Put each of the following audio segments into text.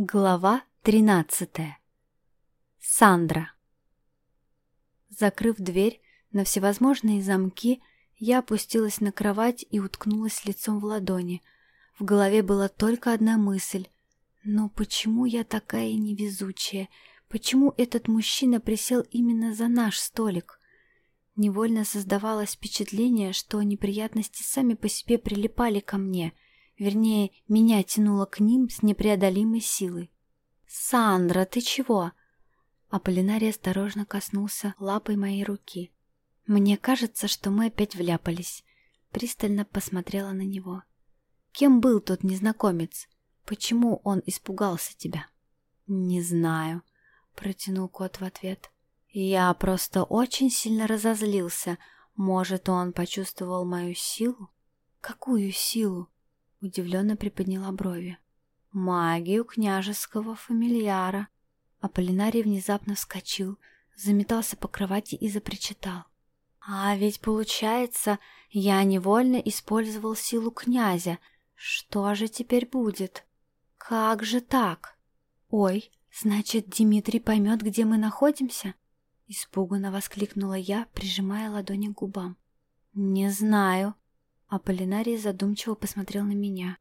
Глава 13. Сандра. Закрыв дверь на всевозможные замки, я опустилась на кровать и уткнулась лицом в ладони. В голове была только одна мысль. Но почему я такая невезучая? Почему этот мужчина присел именно за наш столик? Невольно создавалось впечатление, что неприятности сами по себе прилипали ко мне — Вернее, меня тянуло к ним с непреодолимой силой. «Сандра, ты чего?» Аполлинарий осторожно коснулся лапой моей руки. «Мне кажется, что мы опять вляпались». Пристально посмотрела на него. «Кем был тот незнакомец? Почему он испугался тебя?» «Не знаю», — протянул кот в ответ. «Я просто очень сильно разозлился. Может, он почувствовал мою силу?» «Какую силу?» Удивленно приподняла брови. «Магию княжеского фамильяра!» Аполлинарий внезапно вскочил, заметался по кровати и запричитал. «А ведь получается, я невольно использовал силу князя. Что же теперь будет? Как же так? Ой, значит, Дмитрий поймет, где мы находимся?» Испуганно воскликнула я, прижимая ладони к губам. «Не знаю», Аполлинарий задумчиво посмотрел на меня.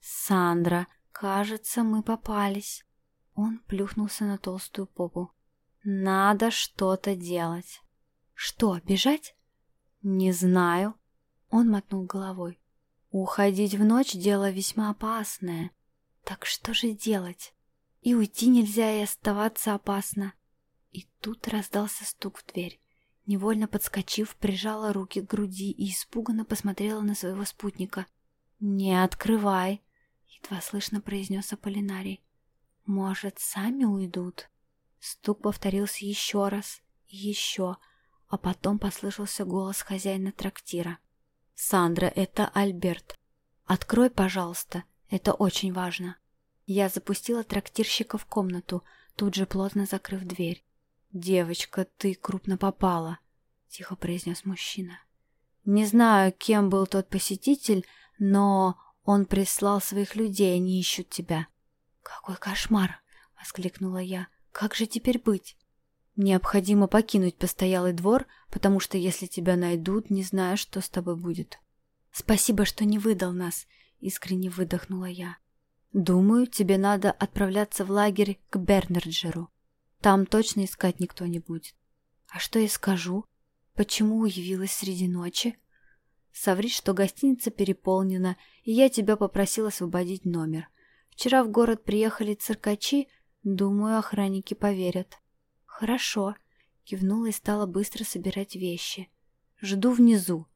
«Сандра, кажется, мы попались». Он плюхнулся на толстую попу. «Надо что-то делать». «Что, бежать?» «Не знаю». Он мотнул головой. «Уходить в ночь — дело весьма опасное. Так что же делать? И уйти нельзя, и оставаться опасно». И тут раздался стук в дверь. Невольно подскочив, прижала руки к груди и испуганно посмотрела на своего спутника. «Не открывай!» — едва слышно произнес Аполлинарий. «Может, сами уйдут?» Стук повторился еще раз еще, а потом послышался голос хозяина трактира. «Сандра, это Альберт. Открой, пожалуйста, это очень важно». Я запустила трактирщика в комнату, тут же плотно закрыв дверь. «Девочка, ты крупно попала», — тихо произнес мужчина. «Не знаю, кем был тот посетитель, но он прислал своих людей, они ищут тебя». «Какой кошмар!» — воскликнула я. «Как же теперь быть?» «Необходимо покинуть постоялый двор, потому что если тебя найдут, не знаю, что с тобой будет». «Спасибо, что не выдал нас», — искренне выдохнула я. «Думаю, тебе надо отправляться в лагерь к Бернерджеру. Там точно искать никто не будет. А что я скажу? Почему явилась среди ночи? Соври, что гостиница переполнена, и я тебя попросил освободить номер. Вчера в город приехали циркачи, думаю, охранники поверят. Хорошо, кивнула и стала быстро собирать вещи. Жду внизу.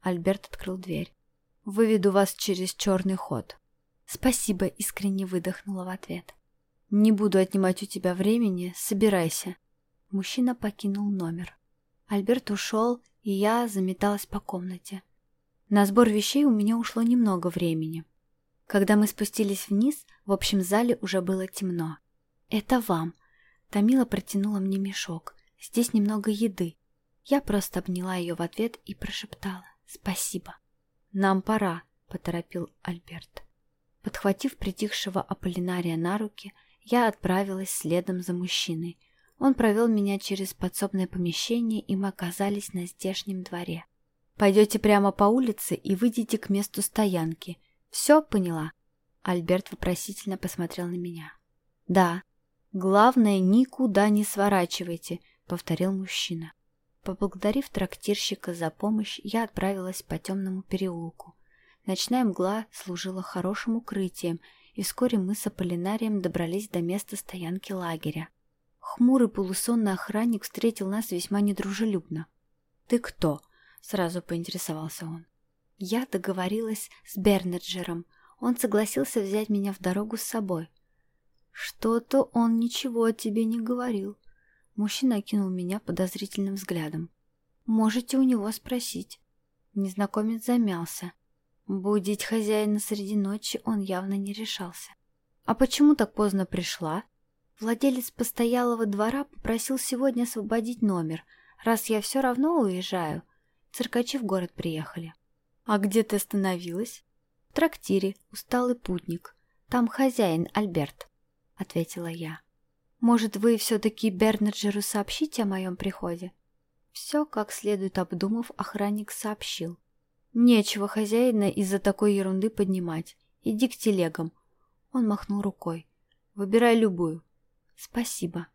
Альберт открыл дверь. Выведу вас через черный ход. Спасибо, искренне выдохнула в ответ. «Не буду отнимать у тебя времени, собирайся». Мужчина покинул номер. Альберт ушел, и я заметалась по комнате. На сбор вещей у меня ушло немного времени. Когда мы спустились вниз, в общем зале уже было темно. «Это вам». Тамила протянула мне мешок. «Здесь немного еды». Я просто обняла ее в ответ и прошептала «Спасибо». «Нам пора», — поторопил Альберт. Подхватив притихшего Аполлинария на руки, я отправилась следом за мужчиной. Он провел меня через подсобное помещение, и мы оказались на здешнем дворе. «Пойдете прямо по улице и выйдете к месту стоянки. Все поняла?» Альберт вопросительно посмотрел на меня. «Да. Главное, никуда не сворачивайте», — повторил мужчина. Поблагодарив трактирщика за помощь, я отправилась по темному переулку. Ночная мгла служила хорошим укрытием — и вскоре мы с Аполлинарием добрались до места стоянки лагеря. Хмурый полусонный охранник встретил нас весьма недружелюбно. «Ты кто?» — сразу поинтересовался он. Я договорилась с Бернеджером. Он согласился взять меня в дорогу с собой. «Что-то он ничего о тебе не говорил». Мужчина окинул меня подозрительным взглядом. «Можете у него спросить». Незнакомец замялся. Будить хозяина среди ночи он явно не решался. «А почему так поздно пришла?» Владелец постоялого двора попросил сегодня освободить номер, раз я все равно уезжаю. Циркачи в город приехали. «А где ты остановилась?» «В трактире, усталый путник. Там хозяин, Альберт». — ответила я. «Может, вы все-таки Бернаджеру сообщите о моем приходе?» Все, как следует обдумав, охранник сообщил. «Нечего хозяина из-за такой ерунды поднимать. Иди к телегам». Он махнул рукой. «Выбирай любую». «Спасибо».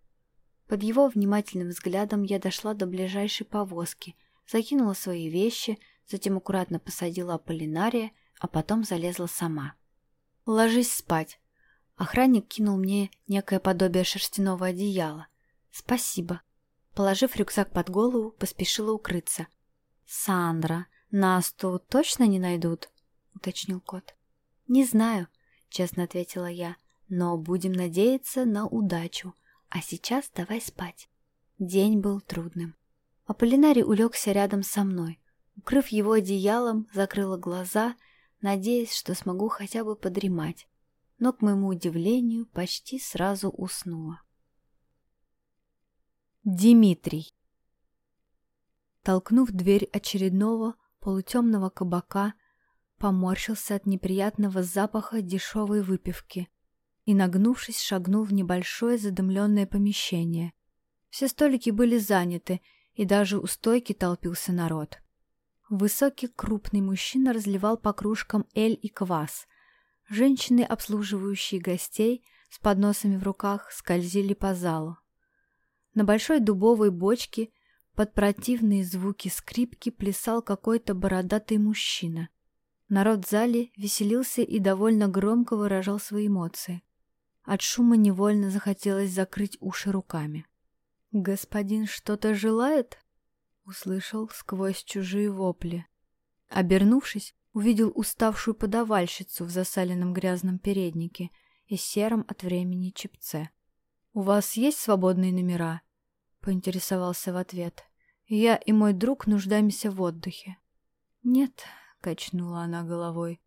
Под его внимательным взглядом я дошла до ближайшей повозки, закинула свои вещи, затем аккуратно посадила Аполлинария, а потом залезла сама. «Ложись спать». Охранник кинул мне некое подобие шерстяного одеяла. «Спасибо». Положив рюкзак под голову, поспешила укрыться. «Сандра, нас тут точно не найдут?» — уточнил кот. «Не знаю», — честно ответила я, — «но будем надеяться на удачу. А сейчас давай спать». День был трудным. Аполлинарий улегся рядом со мной. Укрыв его одеялом, закрыла глаза, надеясь, что смогу хотя бы подремать. Но, к моему удивлению, почти сразу уснула. Димитрий Толкнув дверь очередного полутемного кабака, поморщился от неприятного запаха дешевой выпивки и, нагнувшись, шагнул в небольшое задымленное помещение. Все столики были заняты, и даже у стойки толпился народ. Высокий крупный мужчина разливал по кружкам эль и квас. Женщины, обслуживающие гостей, с подносами в руках, скользили по залу. На большой дубовой бочке под противные звуки скрипки плясал какой-то бородатый мужчина. Народ в зале веселился и довольно громко выражал свои эмоции. От шума невольно захотелось закрыть уши руками. «Господин что-то желает?» — услышал сквозь чужие вопли. Обернувшись, увидел уставшую подавальщицу в засаленном грязном переднике и сером от времени чепце. «У вас есть свободные номера?» — поинтересовался в ответ. «Я и мой друг нуждаемся в отдыхе». «Нет», — качнула она головой.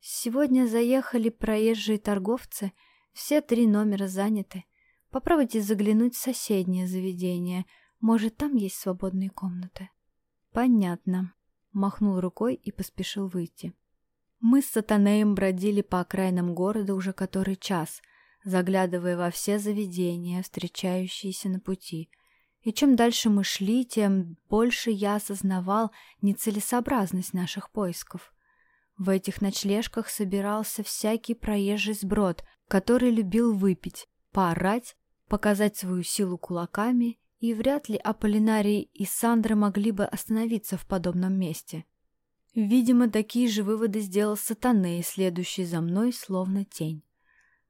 «Сегодня заехали проезжие торговцы — все три номера заняты. Попробуйте заглянуть в соседнее заведение. Может, там есть свободные комнаты. Понятно. Махнул рукой и поспешил выйти. Мы с Сатанеем бродили по окраинам города уже который час, заглядывая во все заведения, встречающиеся на пути. И чем дальше мы шли, тем больше я осознавал нецелесообразность наших поисков. В этих ночлежках собирался всякий проезжий сброд, который любил выпить, поорать, показать свою силу кулаками, и вряд ли Аполлинарий и Сандра могли бы остановиться в подобном месте. Видимо, такие же выводы сделал Сатаней, следующий за мной, словно тень.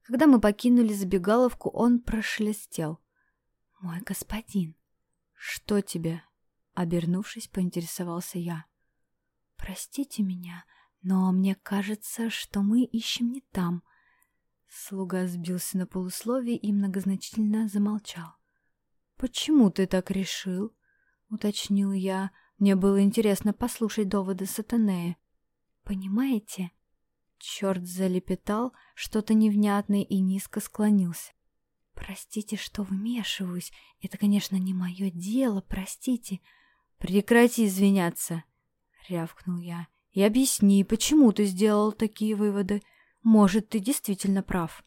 Когда мы покинули забегаловку, он прошелестел. «Мой господин!» «Что тебе?» Обернувшись, поинтересовался я. «Простите меня, но мне кажется, что мы ищем не там», Слуга сбился на полусловие и многозначительно замолчал. «Почему ты так решил?» — уточнил я. Мне было интересно послушать доводы Сатанея. «Понимаете?» Черт залепетал что-то невнятное и низко склонился. «Простите, что вмешиваюсь. Это, конечно, не мое дело, простите». «Прекрати извиняться!» — рявкнул я. «И объясни, почему ты сделал такие выводы?» Может, ты действительно прав.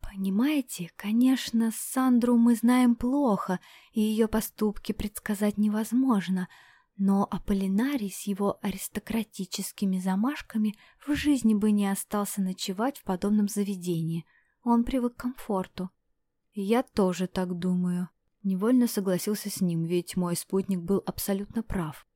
Понимаете, конечно, Сандру мы знаем плохо, и ее поступки предсказать невозможно, но Аполлинарий с его аристократическими замашками в жизни бы не остался ночевать в подобном заведении. Он привык к комфорту. Я тоже так думаю. Невольно согласился с ним, ведь мой спутник был абсолютно прав.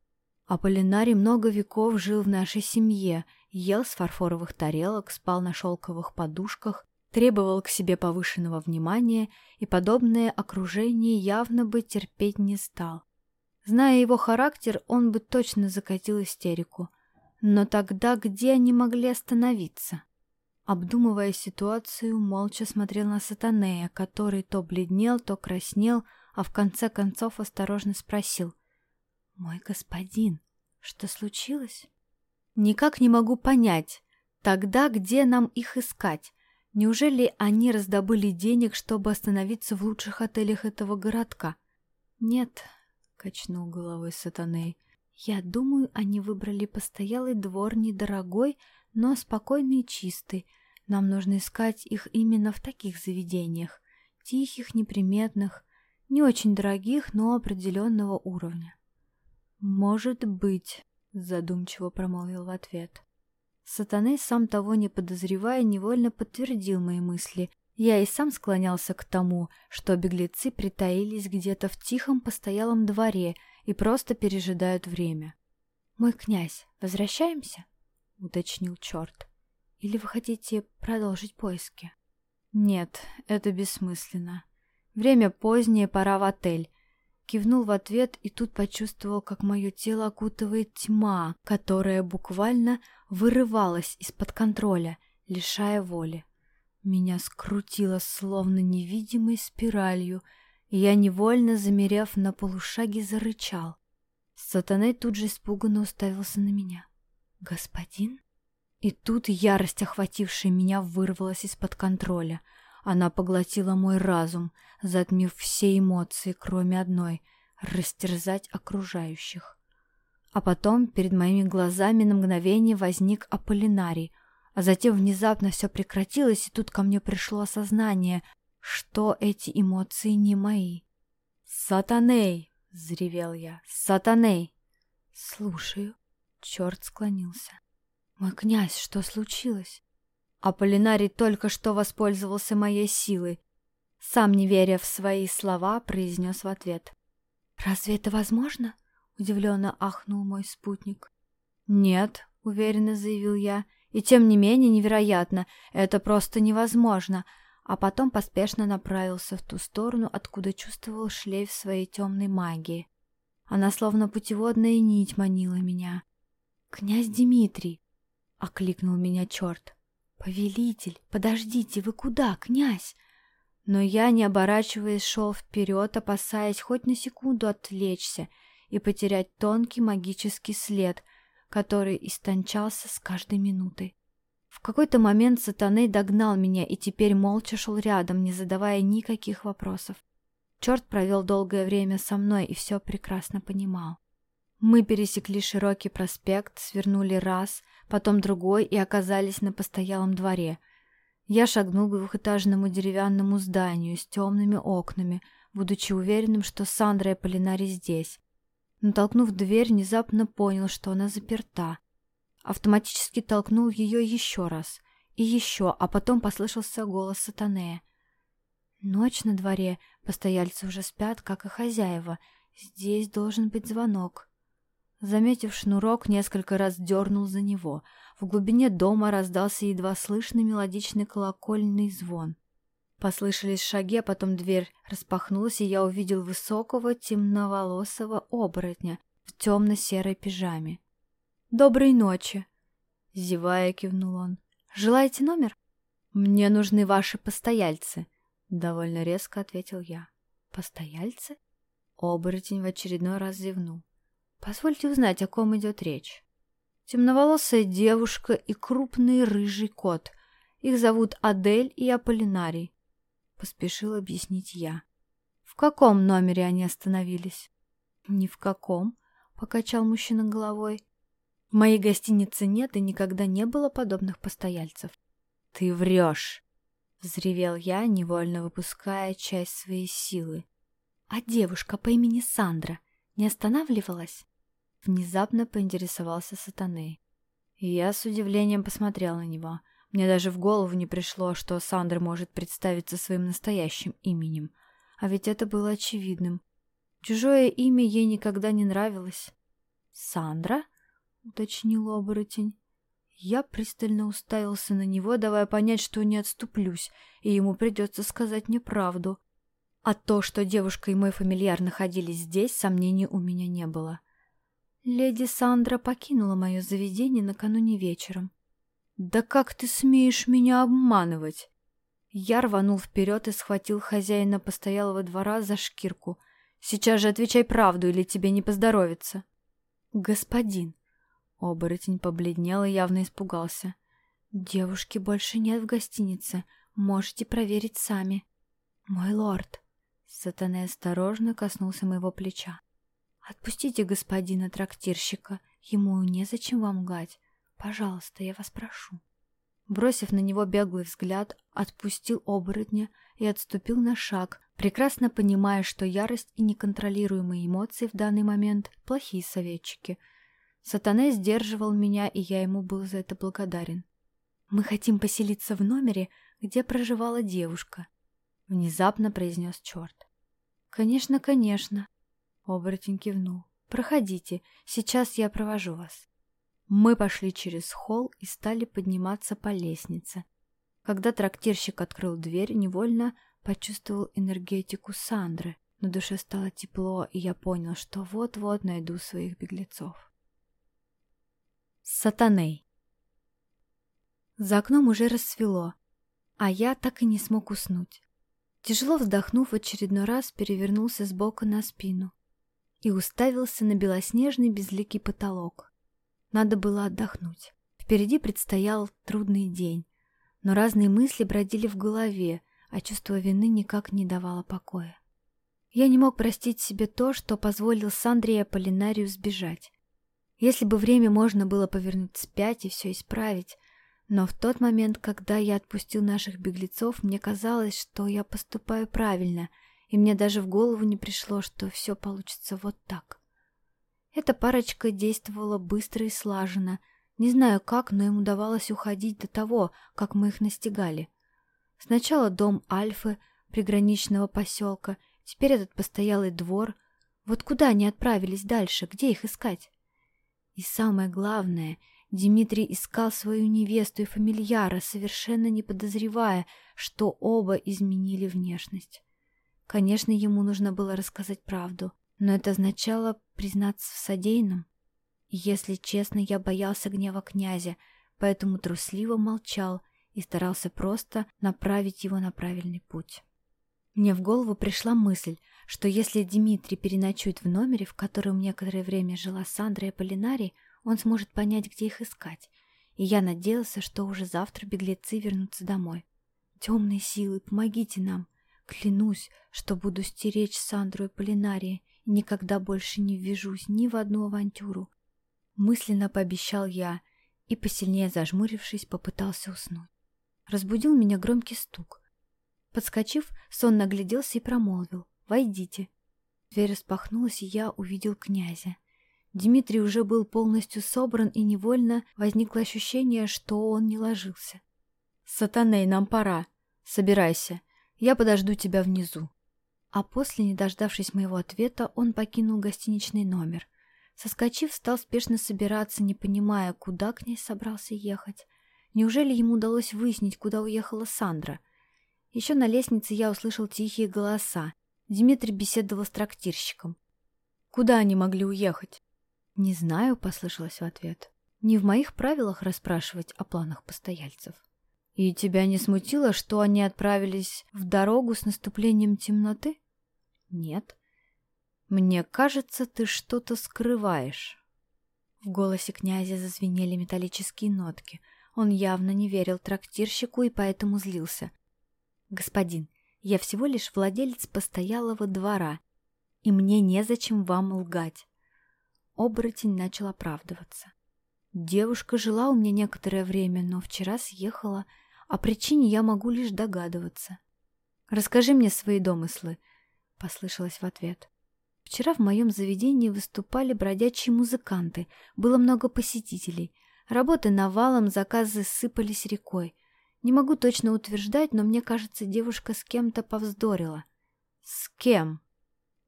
Аполлинарий много веков жил в нашей семье, ел с фарфоровых тарелок, спал на шелковых подушках, требовал к себе повышенного внимания и подобное окружение явно бы терпеть не стал. Зная его характер, он бы точно закатил истерику. Но тогда где они могли остановиться? Обдумывая ситуацию, молча смотрел на Сатанея, который то бледнел, то краснел, а в конце концов осторожно спросил — «Мой господин, что случилось?» «Никак не могу понять. Тогда где нам их искать? Неужели они раздобыли денег, чтобы остановиться в лучших отелях этого городка?» «Нет», — качнул головой сатаней. «Я думаю, они выбрали постоялый двор недорогой, но спокойный и чистый. нам нужно искать их именно в таких заведениях. Тихих, неприметных, не очень дорогих, но определенного уровня. «Может быть», — задумчиво промолвил в ответ. Сатаны, сам того не подозревая, невольно подтвердил мои мысли. Я и сам склонялся к тому, что беглецы притаились где-то в тихом постоялом дворе и просто пережидают время. «Мой князь, возвращаемся?» — уточнил черт. «Или вы хотите продолжить поиски?» «Нет, это бессмысленно. Время позднее, пора в отель. Кивнул в ответ и тут почувствовал, как мое тело окутывает тьма, которая буквально вырывалась из-под контроля, лишая воли. Меня скрутило словно невидимой спиралью, я, невольно замерев на полушаге, зарычал. Сатаней тут же испуганно уставился на меня. «Господин?» И тут ярость, охватившая меня, вырвалась из-под контроля — она поглотила мой разум, затмив все эмоции, кроме одной — растерзать окружающих. А потом перед моими глазами на мгновение возник Аполлинарий, а затем внезапно все прекратилось, и тут ко мне пришло осознание, что эти эмоции не мои. «Сатаней!» — взревел я. «Сатаней!» «Слушаю». Черт склонился. «Мой князь, что случилось?» Аполлинарий только что воспользовался моей силой. Сам, не веря в свои слова, произнес в ответ. «Разве это возможно?» — удивленно ахнул мой спутник. «Нет», — уверенно заявил я, — «и тем не менее невероятно, это просто невозможно», а потом поспешно направился в ту сторону, откуда чувствовал шлейф своей темной магии. Она словно путеводная нить манила меня. «Князь Дмитрий!» — окликнул меня черт. «Повелитель, подождите, вы куда, князь?» Но я, не оборачиваясь, шел вперед, опасаясь хоть на секунду отвлечься и потерять тонкий магический след, который истончался с каждой минутой. В какой-то момент сатаны догнал меня и теперь молча шел рядом, не задавая никаких вопросов. Черт провел долгое время со мной и все прекрасно понимал. Мы пересекли широкий проспект, свернули раз, потом другой и оказались на постоялом дворе. Я шагнул к двухэтажному деревянному зданию с темными окнами, будучи уверенным, что Сандра и Полинари здесь. Но толкнув дверь, внезапно понял, что она заперта. Автоматически толкнул ее еще раз. И еще, а потом послышался голос Сатанея. Ночь на дворе, постояльцы уже спят, как и хозяева. Здесь должен быть звонок. Заметив шнурок, несколько раз дернул за него. В глубине дома раздался едва слышный мелодичный колокольный звон. Послышались шаги, а потом дверь распахнулась, и я увидел высокого темноволосого оборотня в темно-серой пижаме. «Доброй ночи!» — зевая, кивнул он. «Желаете номер?» «Мне нужны ваши постояльцы», — довольно резко ответил я. «Постояльцы?» Оборотень в очередной раз зевнул. Позвольте узнать, о ком идет речь. Темноволосая девушка и крупный рыжий кот. Их зовут Адель и Аполлинарий. Поспешил объяснить я. В каком номере они остановились? Ни в каком, покачал мужчина головой. В моей гостинице нет и никогда не было подобных постояльцев. Ты врешь, взревел я, невольно выпуская часть своей силы. А девушка по имени Сандра не останавливалась? Внезапно поинтересовался сатаны. И я с удивлением посмотрел на него. Мне даже в голову не пришло, что Сандра может представиться своим настоящим именем. А ведь это было очевидным. Чужое имя ей никогда не нравилось. «Сандра?» — уточнил оборотень. Я пристально уставился на него, давая понять, что не отступлюсь, и ему придется сказать мне правду. А то, что девушка и мой фамильяр находились здесь, сомнений у меня не было. Леди Сандра покинула мое заведение накануне вечером. «Да как ты смеешь меня обманывать?» Я рванул вперед и схватил хозяина постоялого двора за шкирку. «Сейчас же отвечай правду, или тебе не поздоровится!» «Господин!» Оборотень побледнел и явно испугался. «Девушки больше нет в гостинице. Можете проверить сами». «Мой лорд!» Сатана осторожно коснулся моего плеча. Отпустите господина трактирщика, ему незачем вам лгать. Пожалуйста, я вас прошу. Бросив на него беглый взгляд, отпустил оборотня и отступил на шаг, прекрасно понимая, что ярость и неконтролируемые эмоции в данный момент – плохие советчики. Сатане сдерживал меня, и я ему был за это благодарен. «Мы хотим поселиться в номере, где проживала девушка», — внезапно произнес черт. «Конечно, конечно», — оборотень кивнул. «Проходите, сейчас я провожу вас». Мы пошли через холл и стали подниматься по лестнице. Когда трактирщик открыл дверь, невольно почувствовал энергетику Сандры. На душе стало тепло, и я понял, что вот-вот найду своих беглецов. Сатаней За окном уже рассвело, а я так и не смог уснуть. Тяжело вздохнув, очередной раз перевернулся с бока на спину и уставился на белоснежный безликий потолок. Надо было отдохнуть. Впереди предстоял трудный день, но разные мысли бродили в голове, а чувство вины никак не давало покоя. Я не мог простить себе то, что позволил Сандре и Аполлинарию сбежать. Если бы время можно было повернуть вспять и все исправить, но в тот момент, когда я отпустил наших беглецов, мне казалось, что я поступаю правильно, и мне даже в голову не пришло, что все получится вот так. Эта парочка действовала быстро и слаженно. Не знаю как, но им удавалось уходить до того, как мы их настигали. Сначала дом Альфы, приграничного поселка, теперь этот постоялый двор. Вот куда они отправились дальше, где их искать? И самое главное, Дмитрий искал свою невесту и фамильяра, совершенно не подозревая, что оба изменили внешность. Конечно, ему нужно было рассказать правду — но это означало признаться в содеянном. Если честно, я боялся гнева князя, поэтому трусливо молчал и старался просто направить его на правильный путь. Мне в голову пришла мысль, что если Дмитрий переночует в номере, в котором некоторое время жила Сандра и Полинарий, он сможет понять, где их искать, и я надеялся, что уже завтра беглецы вернутся домой. «Темные силы, помогите нам!» Клянусь, что буду стеречь Сандру и Полинария никогда больше не ввяжусь ни в одну авантюру. Мысленно пообещал я и, посильнее зажмурившись, попытался уснуть. Разбудил меня громкий стук. Подскочив, сон нагляделся и промолвил «Войдите». Дверь распахнулась, и я увидел князя. Дмитрий уже был полностью собран, и невольно возникло ощущение, что он не ложился. «Сатаней, нам пора. Собирайся. Я подожду тебя внизу». А после, не дождавшись моего ответа, он покинул гостиничный номер. Соскочив, стал спешно собираться, не понимая, куда князь собрался ехать. Неужели ему удалось выяснить, куда уехала Сандра? Еще на лестнице я услышал тихие голоса. Дмитрий беседовал с трактирщиком. «Куда они могли уехать?» «Не знаю», — послышалось в ответ. «Не в моих правилах расспрашивать о планах постояльцев». «И тебя не смутило, что они отправились в дорогу с наступлением темноты?» «Нет». «Мне кажется, ты что-то скрываешь». В голосе князя зазвенели металлические нотки. Он явно не верил трактирщику и поэтому злился. «Господин, я всего лишь владелец постоялого двора, и мне незачем вам лгать». Оборотень начал оправдываться. «Девушка жила у меня некоторое время, но вчера съехала. О причине я могу лишь догадываться. Расскажи мне свои домыслы. — послышалось в ответ. «Вчера в моем заведении выступали бродячие музыканты, было много посетителей. Работы навалом, заказы сыпались рекой. Не могу точно утверждать, но мне кажется, девушка с кем-то повздорила». «С кем?»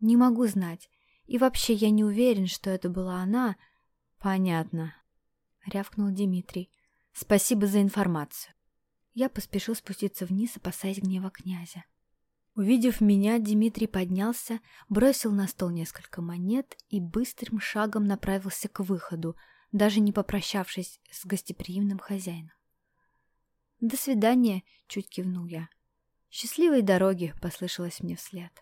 «Не могу знать. И вообще я не уверен, что это была она». «Понятно», — рявкнул Дмитрий. «Спасибо за информацию». Я поспешил спуститься вниз, опасаясь гнева князя. Увидев меня, Дмитрий поднялся, бросил на стол несколько монет и быстрым шагом направился к выходу, даже не попрощавшись с гостеприимным хозяином. «До свидания», — чуть кивнул я. «Счастливой дороги», — послышалось мне вслед.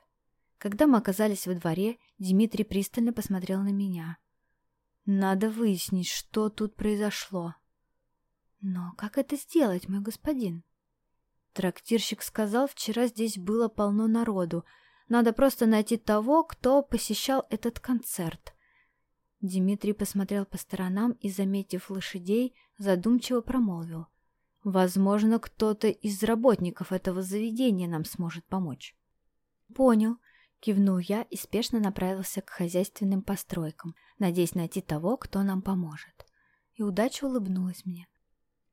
Когда мы оказались во дворе, Дмитрий пристально посмотрел на меня. «Надо выяснить, что тут произошло». «Но как это сделать, мой господин?» Трактирщик сказал, вчера здесь было полно народу. Надо просто найти того, кто посещал этот концерт. Дмитрий посмотрел по сторонам и, заметив лошадей, задумчиво промолвил. Возможно, кто-то из работников этого заведения нам сможет помочь. Понял, кивнул я и спешно направился к хозяйственным постройкам, надеясь найти того, кто нам поможет. И удача улыбнулась мне.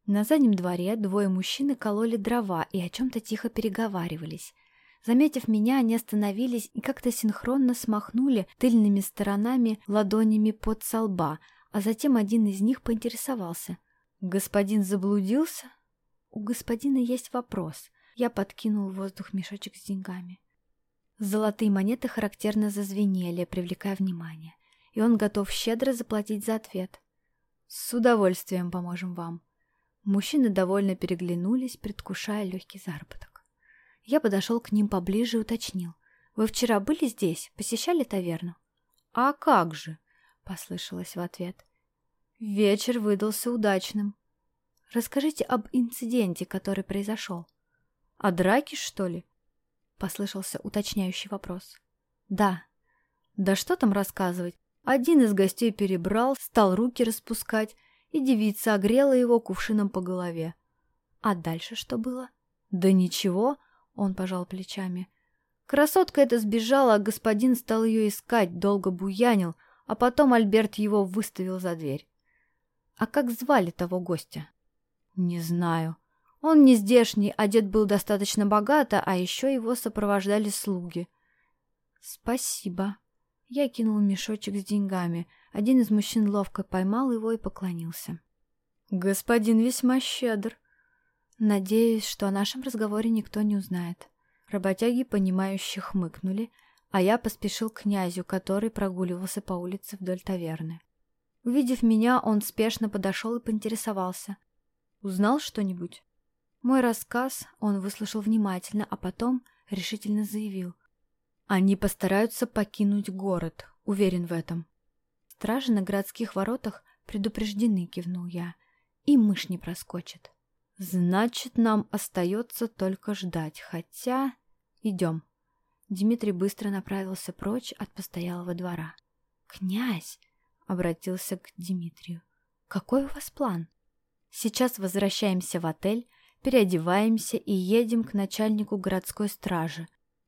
На заднем дворе двое мужчин кололи дрова и о чем-то тихо переговаривались. Заметив меня, они остановились и как-то синхронно смахнули тыльными сторонами ладонями под солба, а затем один из них поинтересовался. «Господин заблудился?» «У господина есть вопрос». Я подкинул в воздух мешочек с деньгами. Золотые монеты характерно зазвенели, привлекая внимание, и он готов щедро заплатить за ответ. «С удовольствием поможем вам». Мужчины довольно переглянулись, предвкушая легкий заработок. Я подошел к ним поближе и уточнил. «Вы вчера были здесь? Посещали таверну?» «А как же?» — послышалось в ответ. «Вечер выдался удачным. Расскажите об инциденте, который произошел». «О драке, что ли?» — послышался уточняющий вопрос. «Да». «Да что там рассказывать? Один из гостей перебрал, стал руки распускать, и девица огрела его кувшином по голове. А дальше что было? Да ничего, он пожал плечами. Красотка эта сбежала, а господин стал ее искать, долго буянил, а потом Альберт его выставил за дверь. А как звали того гостя? Не знаю. Он не здешний, одет был достаточно богато, а еще его сопровождали слуги. Спасибо. Я кинул мешочек с деньгами — один из мужчин ловко поймал его и поклонился. «Господин весьма щедр. Надеюсь, что о нашем разговоре никто не узнает». Работяги, понимающие, хмыкнули, а я поспешил к князю, который прогуливался по улице вдоль таверны. Увидев меня, он спешно подошел и поинтересовался. «Узнал что-нибудь?» Мой рассказ он выслушал внимательно, а потом решительно заявил. «Они постараются покинуть город, уверен в этом. Стражи на городских воротах предупреждены, кивнул я. И мышь не проскочит. Значит, нам остается только ждать, хотя... Идем. Дмитрий быстро направился прочь от постоялого двора. «Князь!» — обратился к Дмитрию. «Какой у вас план?» «Сейчас возвращаемся в отель, переодеваемся и едем к начальнику городской стражи.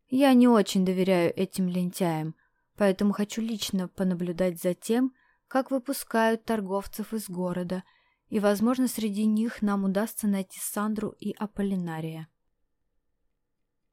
Я не очень доверяю этим лентяям, поэтому хочу лично понаблюдать за тем, как выпускают торговцев из города, и, возможно, среди них нам удастся найти Сандру и Аполлинария.